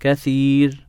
كثير.